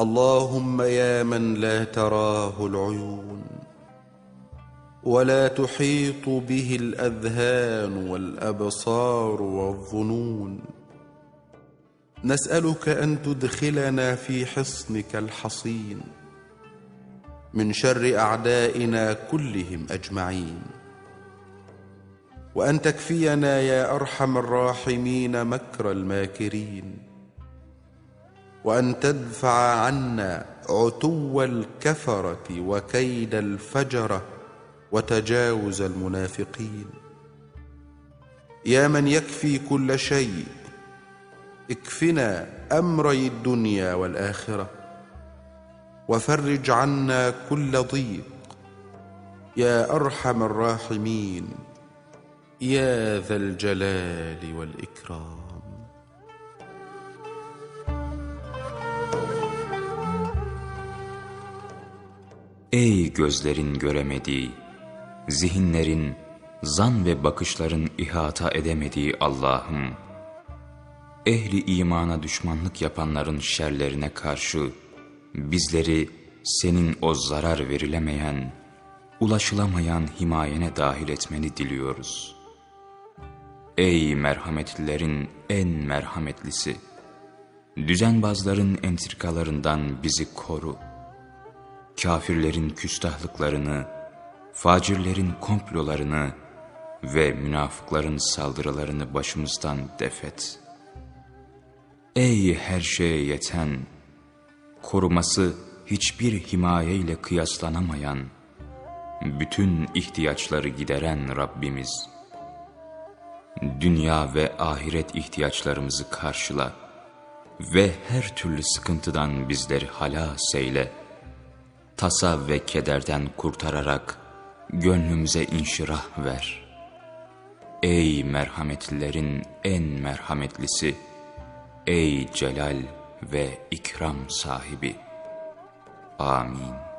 اللهم يا من لا تراه العيون ولا تحيط به الأذهان والأبصار والظنون. نسألك أن تدخلنا في حصنك الحصين من شر أعدائنا كلهم أجمعين. وأن تكفينا يا أرحم الراحمين مكر الماكرين. وأن تدفع عنا عتو الكفرة وكيد الفجرة وتجاوز المنافقين. يا من يكفي كل شيء اكفنا أمري الدنيا والآخرة. وفرج عنا كل ضيق يا أرحم الراحمين يا ذا الجلال والإكرام. Ey gözlerin göremediği, zihinlerin, zan ve bakışların ihata edemediği Allah'ım, ehli imana düşmanlık yapanların şerlerine karşı bizleri senin o zarar verilemeyen, ulaşılamayan himayene dahil etmeni diliyoruz. Ey merhametlilerin en merhametlisi! Düzenbazların entrikalarından bizi koru. Kafirlerin küstahlıklarını, facirlerin komplolarını ve münafıkların saldırılarını başımızdan defet. Ey her şeye yeten, koruması hiçbir himayeyle kıyaslanamayan, bütün ihtiyaçları gideren Rabbimiz, dünya ve ahiret ihtiyaçlarımızı karşıla ve her türlü sıkıntıdan bizleri halas eyle. Tasa ve kederden kurtararak gönlümüze inşirah ver. Ey merhametlilerin en merhametlisi, ey celal ve ikram sahibi. Amin.